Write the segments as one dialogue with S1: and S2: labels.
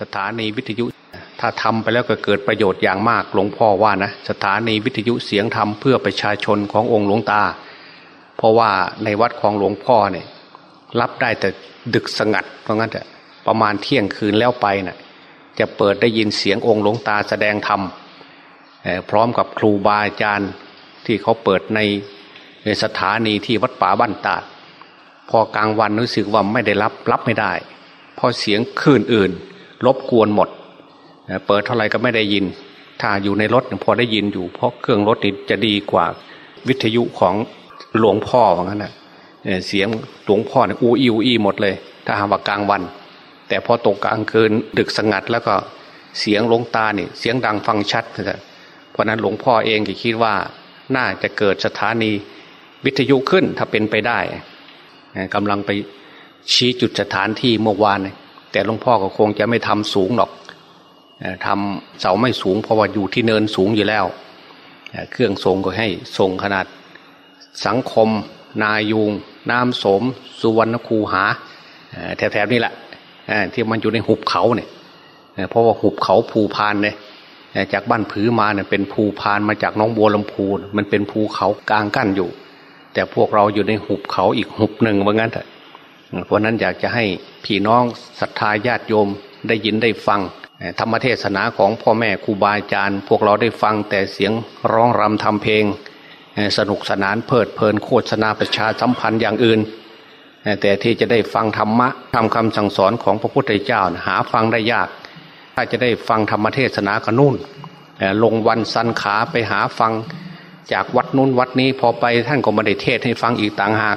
S1: สถานีวิทยุ ถ้าทำไปแล้วก็เกิดประโยชน์อย่างมากหลวงพ่อว่านะสถานีวิทยุเสียงธรรมเพื่อประชาชนขององค์หลวงตา เพราะว่าในวัดของหลวงพ่อเนี่ยรับได้แต่ดึกสงัดเพราะงั้นแต่ประมาณเที่ยงคืนแล้วไปนะ่ะจะเปิดได้ยินเสียงองค์หลวงตาแสดงธรรมพร้อมกับครูบาอาจารย์ที่เขาเปิดในในสถานีที่วัดป่าบ้านตาดพอกลางวันรู้สึกว่าไม่ได้รับรับไม่ได้เพราะเสียงคลื่นอื่น รบกวนหมด เปิดเท่าไรก็ไม่ได้ยิน ถ้าอยู่ในรถพอได้ยินอยู่ เพราะเครื่องรถนี่จะดีกว่าวิทยุของหลวงพ่อว่างั้นนะเสียงหลวงพ่อเนี่ยอูอีอูอีหมดเลย ถ้าหากว่ากลางวัน แต่พอตกกลางคืนดึกสงัดแล้วก็เสียงหลวงตาเนี่ยเสียงดังฟังชัดเพราะนั้นหลวงพ่อเองก็คิดว่าน่าจะเกิดสถานีวิทยุขึ้นถ้าเป็นไปได้กำลังไปชี้จุดสถานที่เมื่อวาน แต่หลวงพ่อก็คงจะไม่ทำสูงหรอกทำเสาไม่สูงเพราะว่าอยู่ที่เนินสูงอยู่แล้ว เครื่องทรงก็ให้ทรงขนาดสังคม นายูงน้ำสม สุวรรณคูหาแถบๆนี้แหละที่มันอยู่ในหุบเขาเนี่ยเพราะว่าหุบเขาภูพานเนี่ยจากบ้านผือมาเนี่ยเป็นภูพานมาจากน้องบัวลำพูนมันเป็นภูเขากลางกั้นอยู่ แต่พวกเราอยู่ในหุบเขาอีกหุบหนึ่งว่างั้นเถอะ เพราะนั้นอยากจะให้พี่น้องศรัทธาญาติโยมได้ยินได้ฟัง ธรรมเทศนาของพ่อแม่ครูบาอาจารย์ พวกเราได้ฟังแต่เสียงร้องรำทำเพลง สนุกสนานเพลิดเพลินโฆษณาประชาสัมพันธ์อย่างอื่น แต่ที่จะได้ฟังธรรมะทำคำสั่งสอนของพระพุทธเจ้าหาฟังได้ยาก ถ้าจะได้ฟังธรรมเทศนาก็นู่นลงวันสันขาไปหาฟังจากวัดนู้นวัดนี้พอไปท่านก็ไม่ได้เทศให้ฟังอีกต่างหาก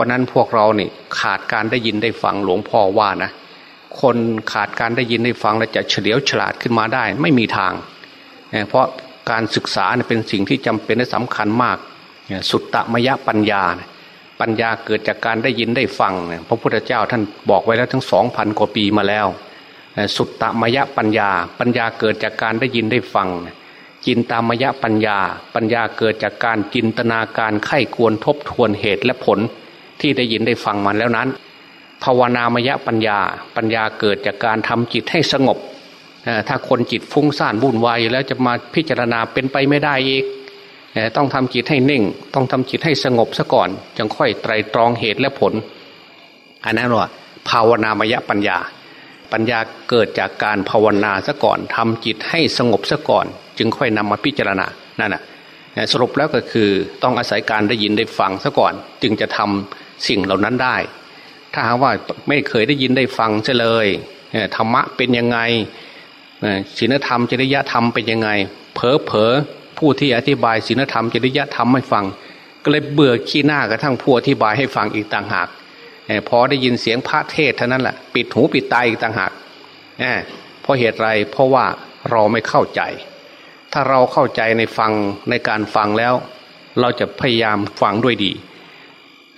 S1: ราะนั้นพวกเราเนี่ขาดการได้ยินได้ฟังหลวงพ่อว่านะ คนขาดการได้ยินได้ฟังแล้วจะเฉลียวฉลาดขึ้นมาได้ ไม่มีทาง เพราะการศึกษาเป็นสิ่งที่จำเป็นและสำคัญมาก สุตตมยปัญญา ปัญญาเกิดจากการได้ยินได้ฟัง พระพุทธเจ้าท่านบอกไว้แล้วทั้งสองพันกว่าปีมาแล้ว สุตตมยปัญญา ปัญญาเกิดจากการได้ยินได้ฟังจินตามยปัญญา ปัญญาเกิดจากการจินตนาการไข้ควรทบทวนเหตุและผล ที่ได้ยินได้ฟังมันแล้วนั้น ภาวนามยปัญญาปัญญาเกิดจากการทำจิตให้สงบ ถ้าคนจิตฟุ้งซ่านวุ่นวายแล้วจะมาพิจารณาเป็นไปไม่ได้อีกต้องทำจิตให้นิ่ง ต้องทำจิตให้สงบซะก่อน จึงค่อยไตรตรองเหตุและผล อันนั้นว่าภาวนามยปัญญา ปัญญาเกิดจากการภาวนาซะก่อนทำจิตให้สงบซะก่อน จึงค่อยนำมาพิจารณานั่นแหะสรุปแล้วก็คือต้องอาศัยการได้ยินได้ฟังซะก่อน จึงจะทำ สิ่งเหล่านั้นได้ ถ้าหากว่าไม่เคยได้ยินได้ฟังเฉลยธรรมะเป็นยังไงศีลธรรมจริยธรรมเป็นยังไงเผลอเผอผู้ที่อธิบายศีลธรรมจริยธรรมไม่ฟัง ก็เลยเบื่อขี้หน้ากระทั่งผู้อธิบายให้ฟังอีกต่างหากพอได้ยินเสียงพระเทศเท่านั้นแหละปิดหูปิดตาอีกต่างหากเพราะเหตุไรเพราะว่าเราไม่เข้าใจ ถ้าเราเข้าใจในฟังในการฟังแล้ว เราจะพยายามฟังด้วยดี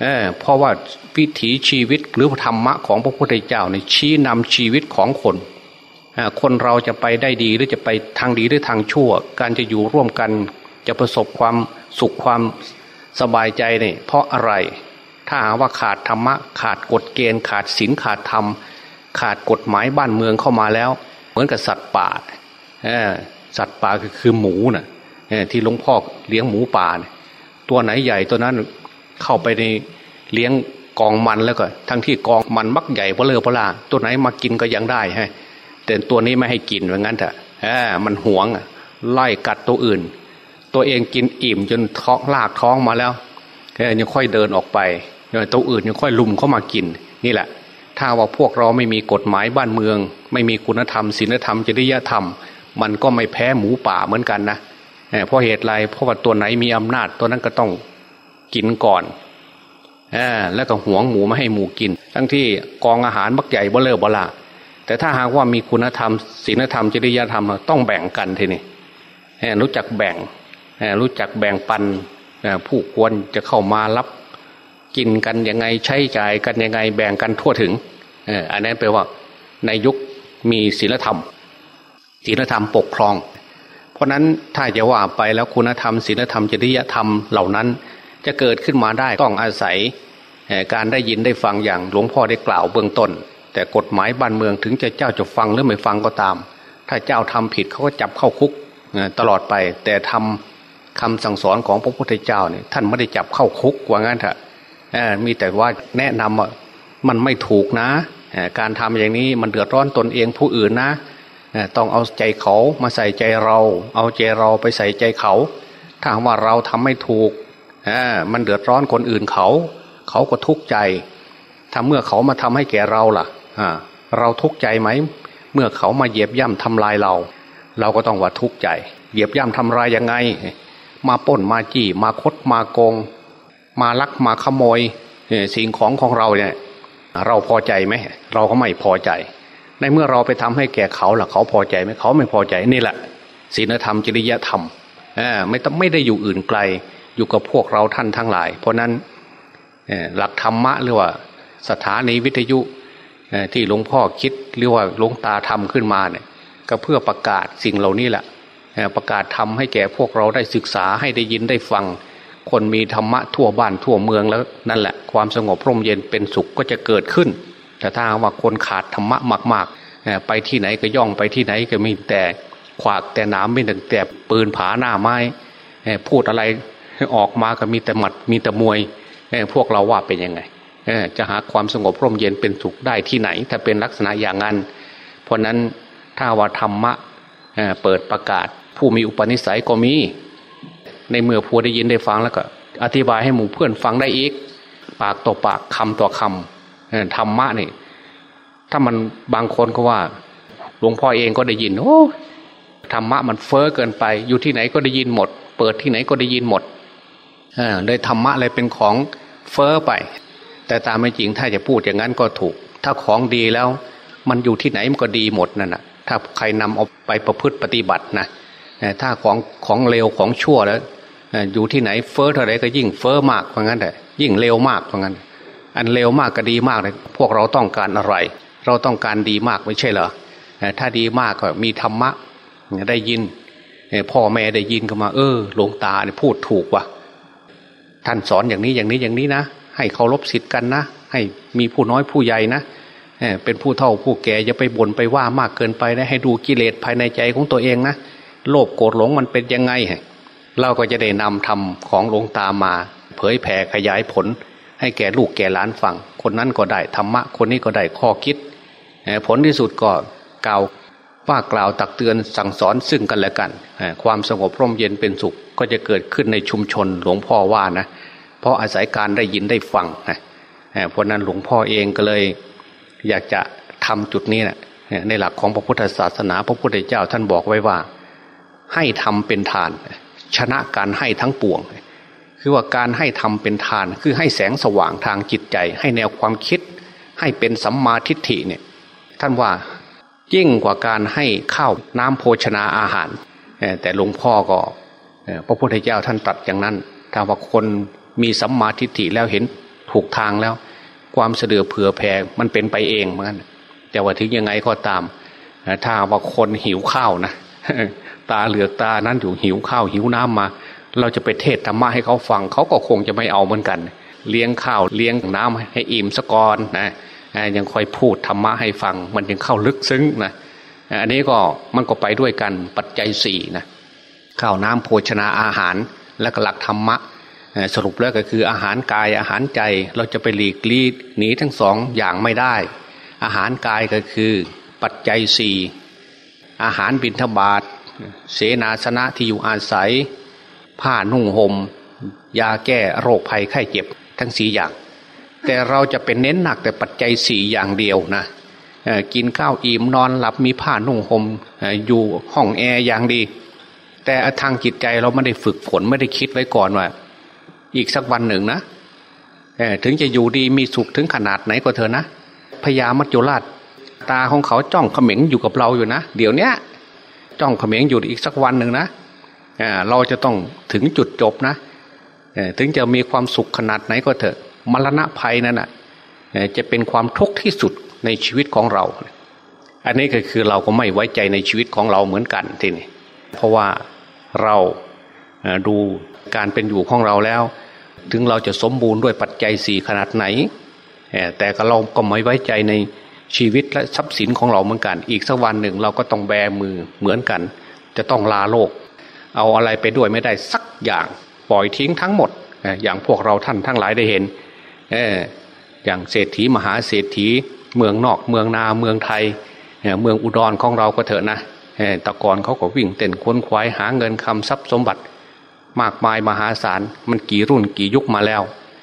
S1: เเพราะว่าวิถีชีวิตหรือธรรมะของพระพุทธเจ้าในชี้นำชีวิตของคนคนเราจะไปได้ดีหรือจะไปทางดีหรือทางชั่ว การจะอยู่ร่วมกันจะประสบความสุขความสบายใจเนี่ยเพราะอะไร ถ้าหาว่าขาดธรรมะขาดกฎเกณฑ์ขาดศีลขาดธรรม ขาดกฎหมายบ้านเมืองเข้ามาแล้ว เหมือนกับสัตว์ป่าสัตว์ป่าคือหมูนะ่ะที่หลวงพ่อเลี้ยงหมูป่า ตัวไหนใหญ่ตัวนั้น เข้าไปในเลี้ยงกองมันแล้วก็ ทั้งที่กองมันมักใหญ่เพลเลอเพลาตัวไหนมากินก็ยังได้ฮะแต่ตัวนี้ไม่ให้กินเหมือนกันเถอะมันหวงไล่กัดตัวอื่น ตัวเองกินอิ่มจนท้องลากท้องมาแล้วแค่ยังค่อยเดินออกไปตัวอื่นยังค่อยลุมเข้ามากินนี่แหละ ถ้าว่าพวกเราไม่มีกฎหมายบ้านเมือง ไม่มีคุณธรรมศีลธรรมจริยธรรม มันก็ไม่แพ้หมูป่าเหมือนกันนะเพราะเหตุไรเพราะว่าตัวไหนมีอำนาจตัวนั้นก็ต้อง กินก่อนอแล้วก็หวงหมูไม่ให้หมูกิน ทั้งที่กองอาหารบักใหญ่บ่เลอบลาแต่ถ้าหากว่ามีคุณธรรมศีลธรรมจริยธรรมต้องแบ่งกันทีนี้รู้จักแบ่งรู้จักแบ่งปันผู้ควรจะเข้ามารับกินกันยังไงใช้จ่ายกันยังไงแบ่งกันทั่วถึงอันนั้นแปลว่าในยุคมีศีลธรรมศีลธรรมปกครอง เพราะนั้นถ้าจะว่าไปแล้วคุณธรรมศีลธรรมจริยธรรมเหล่านั้น จะเกิดขึ้นมาได้ต้องอาศัยการได้ยินได้ฟังอย่างหลวงพ่อได้กล่าวเบื้องต้น แต่กฎหมายบ้านเมืองถึงจะเจ้าจะฟังหรือไม่ฟังก็ตาม ถ้าเจ้าทำผิดเขาก็จับเข้าคุกตลอดไป แต่ทำคำสั่งสอนของพระพุทธเจ้าเนี่ยท่านไม่ได้จับเข้าคุกว่างั้นเถอะมีแต่ว่าแนะนำว่ามันไม่ถูกนะ การทำอย่างนี้มันเดือดร้อนตนเองผู้อื่นนะต้องเอาใจเขามาใส่ใจเรา เอาใจเราไปใส่ใจเขา ถ้าว่าเราทำไม่ถูก มันเดือดร้อนคนอื่นเขา เขาก็ทุกข์ใจถ้าเมื่อเขามาทำให้แก่เราล่ะเราทุกข์ใจไหม เมื่อเขามาเหยียบย่ำทำลายเรา เราก็ต้องว่าทุกข์ใจ เหยียบย่ำทำลายยังไง มาป้นมาจี้มาคดมาโกง มาลักมาขโมยสิ่งของของเราเนี่ย เราพอใจไหมเราก็ไม่พอใจ ในเมื่อเราไปทำให้แก่เขาล่ะ เขาพอใจไหมเขาไม่พอใจนี่แหละศีลธรรมจริยธรรมไม่ต้องไม่ได้อยู่อื่นไกล อยู่กับพวกเราท่านทั้งหลาย เพราะนั้นหลักธรรมะหรือว่าสถานีวิทยุที่หลวงพ่อคิดหรือว่าหลวงตาทำขึ้นมาเนี่ยก็เพื่อประกาศสิ่งเหล่านี้แหละประกาศทำให้แก่พวกเราได้ศึกษาให้ได้ยินได้ฟัง คนมีธรรมะทั่วบ้านทั่วเมืองแล้วนั่นแหละความสงบร่มเย็นเป็นสุขก็จะเกิดขึ้น แต่ถ้าว่าคนขาดธรรมะมาก ๆ ไปที่ไหนก็ย่องไปที่ไหนก็มีแต่ขวากแต่น้ำไม่แต่แต่ปืนผาหน้าไม้พูดอะไร ออกมาก็มีแต่หมัดมีแต่มวยพวกเราว่าเป็นยังไงจะหาความสงบร่มเย็นเป็นสุขได้ที่ไหน ถ้าเป็นลักษณะอย่างนั้น เพราะนั้นถ้าว่าธรรมะเปิดประกาศ ผู้มีอุปนิสัยก็มี ในเมื่อผู้ได้ยินได้ฟังแล้วก็ อธิบายให้หมู่เพื่อนฟังได้อีก ปากต่อปากคำต่อคำธรรมะนี่ถ้ามันบางคนก็ว่าหลวงพ่อเองก็ได้ยินโอ้ธรรมะมันเฟอ้อเกินไป อยู่ที่ไหนก็ได้ยินหมด เปิดที่ไหนก็ได้ยินหมด เลยธรรมะอะไรเป็นของเฟอ้อไป แต่ตามไม่จริงถ้าจะพูดอย่างนั้นก็ถูก ถ้าของดีแล้ว มันอยู่ที่ไหนมันก็ดีหมดนั่นนะถ้าใครนำเอาไปประพฤติปฏิบัตินะถ้าของของเลวของชั่วแล้วอยู่ที่ไหนเฟอ้อเท่าไรก็ยิ่งเฟอ้อมากเพราะงั้นแต่ยิ่งเลวมากเพราะงั้น อันเลวมากก็ดีมากเลยพวกเราต้องการอะไร เราต้องการดีมากไม่ใช่เหรอถ้าดีมากก็มีธรรมะได้ยินพ่อแม่ได้ยินก็มา เออหลวงตาเนี่ยพูดถูกว่ะ ท่านสอนอย่างนี้อย่างนี้อย่างนี้นะให้เคารพสิทธิ์กันนะ ให้มีผู้น้อยผู้ใหญ่นะเป็นผู้เฒ่าผู้แก่อย่าไปบ่นไปว่ามากเกินไปนะให้ดูกิเลสภายในใจของตัวเองนะโลภโกรธหลงมันเป็นยังไง เราก็จะได้นำธรรมของหลวงตามา เผยแผ่ขยายผล ให้แก่ลูกแก่หลานฟัง คนนั้นก็ได้ธรรมะ คนนี้ก็ได้ข้อคิด ผลที่สุดก็กล่าว ว่ากล่าวตักเตือนสั่งสอนซึ่งกันและกัน ความสงบร่มเย็นเป็นสุขก็จะเกิดขึ้นในชุมชนหลวงพ่อว่านะ เพราะอาศัยการได้ยินได้ฟังนะเพราะนั้นหลวงพ่อเองก็เลย อยากจะทำจุดนี้นะในหลักของพระพุทธศาสนา พระพุทธเจ้าท่านบอกไว้ว่า ให้ทำเป็นทาน ชนะการให้ทั้งปวง คือว่าการให้ทำเป็นทานคือให้แสงสว่างทางจิตใจ ให้แนวความคิด ให้เป็นสัมมาทิฏฐิเนี่ยท่านว่า ยิ่งกว่าการให้ข้าวน้ำโภชนาอาหาร แต่หลวงพ่อก็พระพุทธเจ้าท่านตรัสอย่างนั้นถ้าว่าคนมีสัมมาทิฏฐิแล้วเห็นถูกทางแล้ว ความเสดือเผื่อแผ่มันเป็นไปเองเหมือนกันแต่ว่าถึงยังไงก็ตาม ถ้าว่าคนหิวข้าวนะตาเหลือกตานั้นอยู่หิวข้าวหิวน้ำมา เราจะไปเทศธรรมะให้เขาฟังเขาก็คงจะไม่เอาเหมือนกัน เลี้ยงข้าวเลี้ยงน้ำให้อิ่มสกอนนะ ยังคอยพูดธรรมะให้ฟัง มันยังเข้าลึกซึ้งนะอันนี้ก็มันก็ไปด้วยกันปัจจัยสี่นะข้าวน้ำโภชนาอาหาร และก็หลักธรรมะสรุปแล้วก็คืออาหารกายอาหารใจเราจะไปหลีกลี่หนีทั้งสองอย่างไม่ได้ อาหารกายก็คือปัจจัยสี่อาหารบิณฑบาตเสนาสนะที่อยู่อาศัย ผ้านุ่งหม่มยาแก้โรคภัยไข้เจ็บทั้งสี่อย่าง แต่เราจะเป็นเน้นหนักแต่ปัจจัยสี่อย่างเดียวนะกินข้าวอิ่มนอนหลับมีผ้านุ่งหม่มอยู่ห้องแอร์อย่างดี แต่ทางจิตใจเราไม่ได้ฝึกฝนไม่ได้คิดไว้ก่อนว่า อีกสักวันหนึ่งนะถึงจะอยู่ดีมีสุขถึงขนาดไหนก็เถอะนะพญามัจจุราชตาของเขาจ้องเขม็งอยู่กับเราอยู่นะ เดี๋ยวนี้จ้องเขม็งอยู่อีกสักวันหนึ่งนะเราจะต้องถึงจุดจบนะถึงจะมีความสุขขนาดไหนก็เถอะ มรณะภัยนั่นนะจะเป็นความทุกข์ที่สุดในชีวิตของเรา อันนี้ก็คือเราก็ไม่ไว้ใจในชีวิตของเราเหมือนกันทีนี้เพราะว่าเราดูการเป็นอยู่ของเราแล้ว ถึงเราจะสมบูรณ์ด้วยปัจจัยสี่ขนาดไหน แต่ก็เราก็ไม่ไว้ใจในชีวิตและทรัพย์สินของเราเหมือนกัน อีกสักวันหนึ่งเราก็ต้องแบมือเหมือนกัน จะต้องลาโลก เอาอะไรไปด้วยไม่ได้สักอย่างปล่อยทิ้งทั้งหมด อย่างพวกเราท่านทั้งหลายได้เห็น อย่างเศรษฐีมหาเศรษฐีเมืองนอกเมืองนาเมืองไทยเมืองอุดรของเราก็เถอะนะตะกอนเขาก็วิ่งเต้นควนควายหาเงินคำทรัพย์สมบัติ มากมายมหาศาลมันกี่รุ่นกี่ยุคมาแล้ว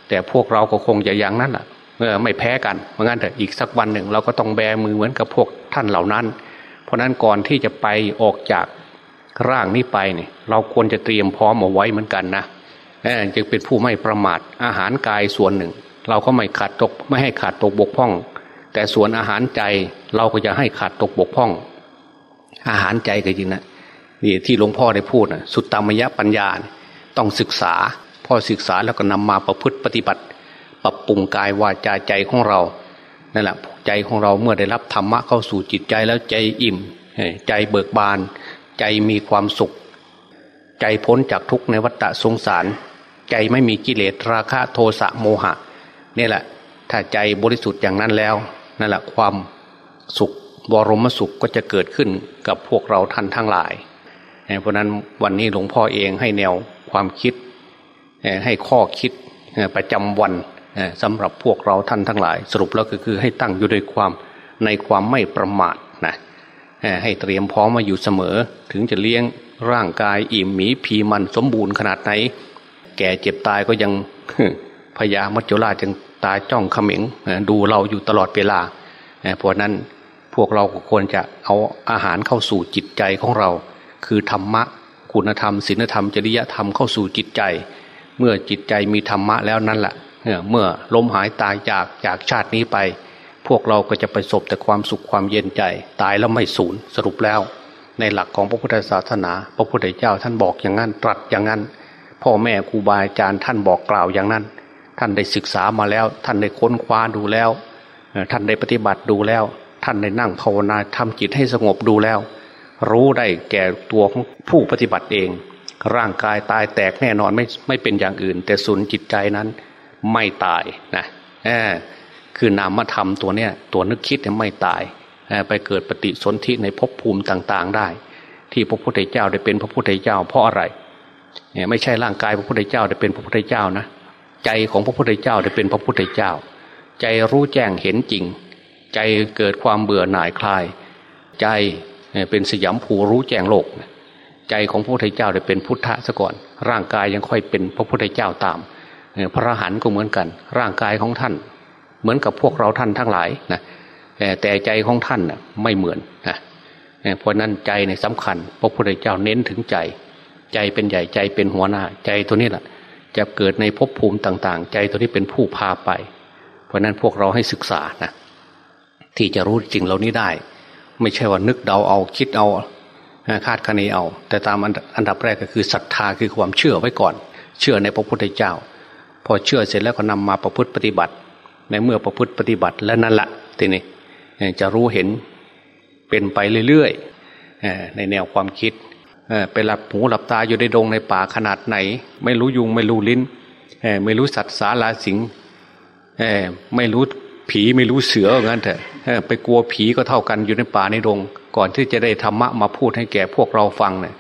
S1: แต่พวกเราก็คงจะอย่างนั้นแหละไม่แพ้กันเพราะงั้นแต่อีกสักวันหนึ่งเราก็ต้องแบมือเหมือนกับพวกท่านเหล่านั้น เพราะนั้นก่อนที่จะไปออกจากร่างนี้ไปเนี่ยเราควรจะเตรียมพร้อมเอาไว้เหมือนกันนะจึงเป็นผู้ไม่ประมาทอาหารกายส่วนหนึ่ง เราก็ไม่ขาดตกไม่ให้ขาดตกบกพร่อง แต่ส่วนอาหารใจเราก็จะให้ขาดตกบกพร่อง อาหารใจก็จริงนะนี่ที่หลวงพ่อได้พูดนะสุตตามยะปัญญาต้องศึกษา พอศึกษาแล้วก็นำมาประพฤติปฏิบัติ ปรับปรุงกายวาจาใจของเรานั่นแหละใจของเราเมื่อได้รับธรรมะเข้าสู่จิตใจแล้วใจอิ่ม ใจเบิกบาน ใจมีความสุข ใจพ้นจากทุกข์ในวัฏสงสาร ใจไม่มีกิเลสราคะโทสะโมหะ นี่แหละ ถ้าใจบริสุทธิ์อย่างนั้นแล้วนั่นแหละความสุขบรมสุขก็จะเกิดขึ้นกับพวกเราท่านทั้งหลาย เพราะนั้นวันนี้หลวงพ่อเองให้แนวความคิดให้ข้อคิดประจำวันสำหรับพวกเราท่านทั้งหลาย สรุปแล้วก็คือให้ตั้งอยู่ในความในความไม่ประมาทนะให้เตรียมพร้อมมาอยู่เสมอ ถึงจะเลี้ยงร่างกายอิ่มหมีพีมันสมบูรณ์ขนาดไหน แก่เจ็บตายก็ยังพญามัจจุราชยัง ตาจ้องเขม็งดูเราอยู่ตลอดเวลาเพราะนั้นพวกเราควรจะเอาอาหารเข้าสู่จิตใจของเรา คือธรรมะคุณธรรมศีลธรรมจริยธรรมเข้าสู่จิตใจ เมื่อจิตใจมีธรรมะแล้วนั่นแหละเมื่อลมหายตายจากจากชาตินี้ไป พวกเราก็จะประสบแต่ความสุขความเย็นใจ ตายแล้วไม่สูญสรุปแล้ว ในหลักของพระพุทธศาสนา พระพุทธเจ้าท่านบอกอย่างนั้นตรัสอย่างนั้น พ่อแม่ครูบาอาจารย์ท่านบอกกล่าวอย่างนั้น ท่านได้ศึกษามาแล้ว ท่านได้ค้นคว้าดูแล้ว ท่านได้ปฏิบัติดูแล้ว ท่านได้นั่งภาวนาทำจิตให้สงบดูแล้ว รู้ได้แก่ตัวของผู้ปฏิบัติเอง ร่างกายตายแตกแน่นอนไม่ไม่เป็นอย่างอื่น แต่สุนจิตใจนั้นไม่ตายนะคือนามธรรมตัวเนี้ยตัวนึกคิดเนี่ยไม่ตายไปเกิดปฏิสนธิในภพภูมิต่างๆได้ ที่พระพุทธเจ้าได้เป็นพระพุทธเจ้าเพราะอะไรเนี่ยไม่ใช่ร่างกายพระพุทธเจ้าได้เป็นพระพุทธเจ้านะ ใจของพระพุทธเจ้าได้เป็นพระพุทธเจ้า ใจรู้แจ้งเห็นจริง ใจเกิดความเบื่อหน่ายคลาย ใจเป็นสยามภูรู้แจ้งโลก ใจของพระพุทธเจ้าได้เป็นพุทธะซะก่อน ร่างกายยังค่อยเป็นพระพุทธเจ้าตามพระหันก็เหมือนกัน ร่างกายของท่าน เหมือนกับพวกเราท่านทั้งหลายนะแต่ใจของท่านนะไม่เหมือนนะเพราะนั้นใจในสำคัญ พระพุทธเจ้าเน้นถึงใจ ใจเป็นใหญ่ใจเป็นหัวหน้า ใจตัวนี้แหละ จะเกิดในภพภูมิต่าง ๆ ใจตัวนี้เป็นผู้พาไป เพราะนั้นพวกเราให้ศึกษานะที่จะรู้จริงเหล่านี้ได้ ไม่ใช่ว่านึกเดาเอาคิดเอาคาดคะเนเอา แต่ตามอันดับแรกก็คือศรัทธาคือความเชื่อไว้ก่อน เชื่อในพระพุทธเจ้า พอเชื่อเสร็จแล้วก็นำมาประพฤติปฏิบัติ ในเมื่อประพฤติปฏิบัติแล้วนั่นละทีนี้จะรู้เห็นเป็นไปเรื่อยๆในแนวความคิด ไปหลับหูหลับตาอยู่ในดงในป่าขนาดไหน ไม่รู้ยุงไม่รู้ลิ้นไม่รู้สัตว์สาราสิงไม่รู้ผีไม่รู้เสืองั้นเถอะไปกลัวผีก็เท่ากันอยู่ในป่าในดง ก่อนที่จะได้ธรรมะมาพูดให้แก่พวกเราฟังเนี่ย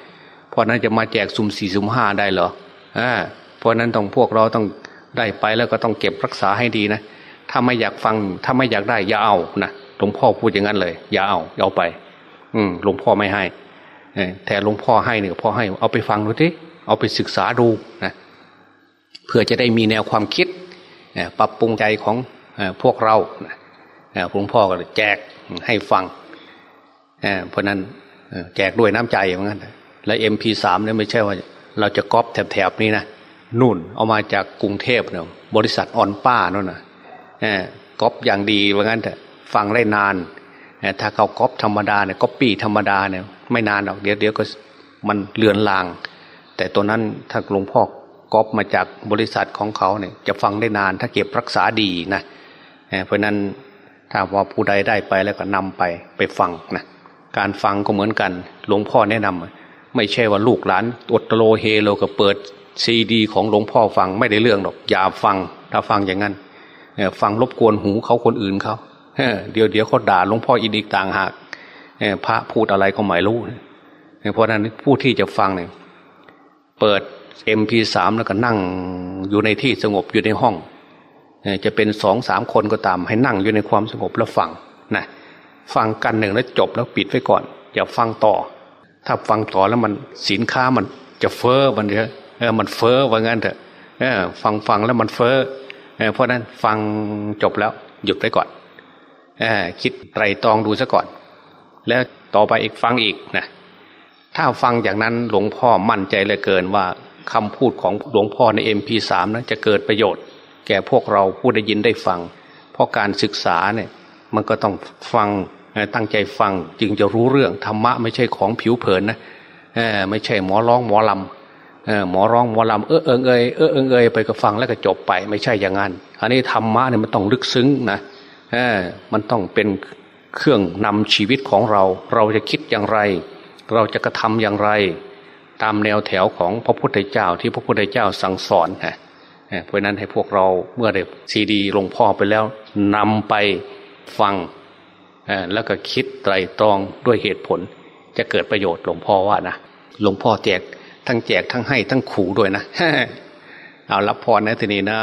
S1: เพราะนั้นจะมาแจกสุ่มสี่สุ่มห้าได้เหรอเพราะนั้นต้องพวกเราต้องได้ไปแล้วก็ต้องเก็บรักษาให้ดีนะถ้าไม่อยากฟังถ้าไม่อยากได้อย่าเอานะหลวงพ่อพูดอย่างนั้นเลย อย่าเอาเอาไป อืหลวงพ่อไม่ให้ แต่หลวงพ่อให้เนี่ยพ่อให้เอาไปฟังดูทีเอาไปศึกษาดูนะเพื่อจะได้มีแนวความคิดปรับปรุงใจของพวกเราหลวงพ่อก็แจกให้ฟังเพราะนั้นแจกด้วยน้ำใจเหมือนกันและเอ็มพีสามเนี่ยไม่ใช่ว่า เราจะก๊อปแถบๆนี้นะนุ่นเอามาจากกรุงเทพเนี่ยบริษัทออนป้านั่นนะก๊อปอย่างดีว่างั้นแต่ฟังได้นานถ้าเขาก๊อปธรรมดาเนี่ยก๊อปปี้ธรรมดาเนี่ย ไม่นานหรอกเดี๋ยวเดี๋ยวก็มันเลือนลาง แต่ตัวนั้นถ้าหลวงพ่อก๊อปมาจากบริษัทของเขาเนี่ยจะฟังได้นาน ถ้าเก็บรักษาดีนะเพราะนั้นถ้าว่าผู้ใดได้ไปแล้วก็นำไปไปฟังนะการฟังก็เหมือนกัน หลวงพ่อแนะนำไม่ใช่ว่าลูกหลานอดโลเฮโลก็เปิดซีดีของหลวงพ่อฟังไม่ได้เรื่องหรอกอย่าฟังถ้าฟังอย่างนั้นฟังรบกวนหูเขาคนอื่นเขาเดี๋ยวเดี๋ยวเขาด่าหลวงพ่ออีกอีกต่างหาก พระพูดอะไรก็ไม่รู้เพราะนั้นผู้ที่จะฟังเนี่ยเปิด MP3 แล้วก็นั่งอยู่ในที่สงบอยู่ในห้อง จะเป็นสองสามคนก็ตาม ให้นั่งอยู่ในความสงบแล้วฟังนะฟังกันหนึ่งแล้วจบแล้วปิดไว้ก่อน อย่าฟังต่อ ถ้าฟังต่อแล้วมันสินค้ามันจะเฟอ้อมันเถอะเออมันเฟอ้อว่างั้นเถอะเออฟังฟังแล้วมันเฟอ้อเพราะนั้นฟังจบแล้วหยุดไว้ก่อนออคิดไตรตรองดูซะก่อน แล้วต่อไปอีกฟังอีกนะถ้าฟังอย่างนั้นหลวงพ่อมั่นใจเลยเกินว่าคำพูดของหลวงพ่อในเอ็มพีสามนะจะเกิดประโยชน์ แก่พวกเราผู้ได้ยินได้ฟัง เพราะการศึกษาเนี่ยมันก็ต้องฟังตั้งใจฟังจึงจะรู้เรื่องธรรมะไม่ใช่ของผิวเผินนะไม่ใช่หมอร้องหมอลำหมอร้องหมอลำเออเอิงเอยเออเอิงเอยไปก็ฟังแล้วก็จบไป ไม่ใช่อย่างนั้นอันนี้ธรรมะเนี่ยมันต้องลึกซึ้งนะมันต้องเป็น เครื่องนำชีวิตของเรา เราจะคิดอย่างไร เราจะกระทำอย่างไร ตามแนวแถวของพระพุทธเจ้าที่พระพุทธเจ้าสั่งสอนฮะเพราะนั้นให้พวกเราเมื่อได้ซีดีหลวงพ่อไปแล้วนำไปฟังแล้วก็คิดไตรตรองด้วยเหตุผล จะเกิดประโยชน์หลวงพ่อว่านะหลวงพ่อแจกทั้งแจกทั้งให้ทั้งขู่ด้วยนะเอารับพรนะทีนี้นะ